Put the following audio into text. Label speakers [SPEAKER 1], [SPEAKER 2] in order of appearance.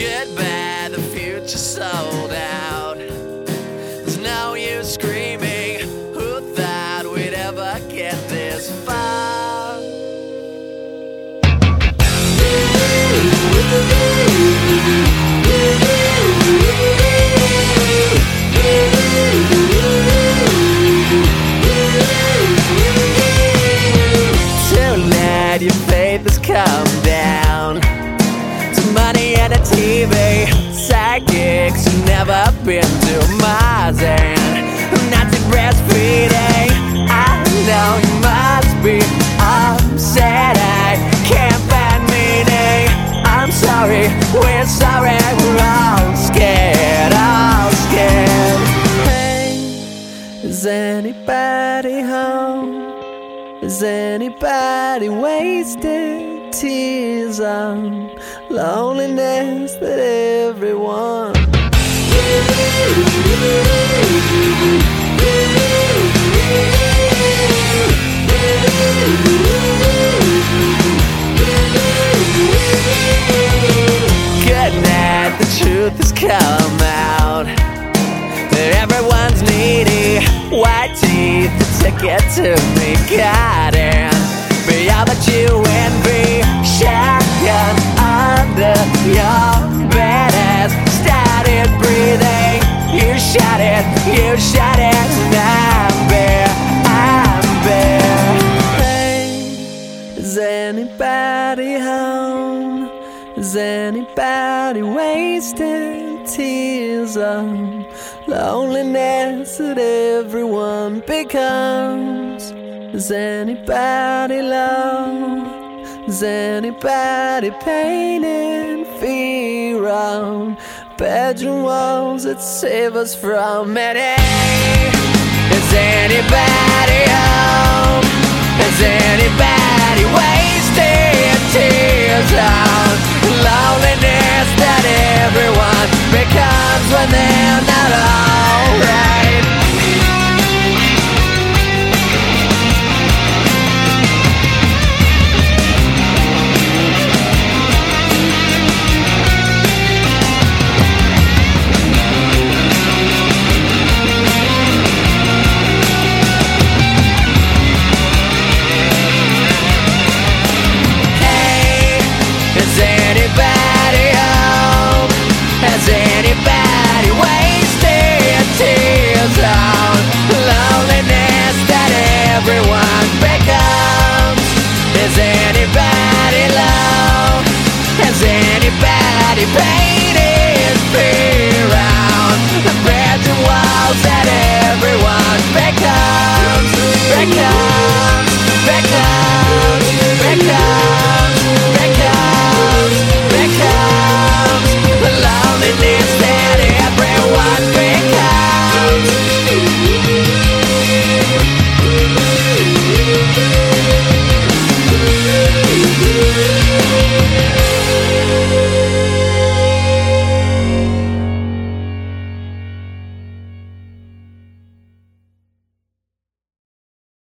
[SPEAKER 1] Goodbye, the future sold out. There's no use screaming. Who thought we'd ever get this far? Tonight, your faith has come TV. Psychics never been to Mars and not to breastfeeding. I know you must be upset. I can't find meaning. I'm sorry, we're sorry, we're all scared, all scared. Hey, is anybody home? Is anybody wasting tears on loneliness that everyone? Good night, the truth has come out everyone's needy. White teeth, the ticket to God, and be all that you envy. Shotgun under your bed has started breathing. You shot it, you shot it, I'm bare, I'm bare. Hey, is anybody home? Is anybody wasting tears on loneliness that everyone becomes? Is anybody low? Is anybody painting fear on bedroom walls that save us from it? Is anybody home? Is anybody wasting tears on loneliness that everyone becomes when they?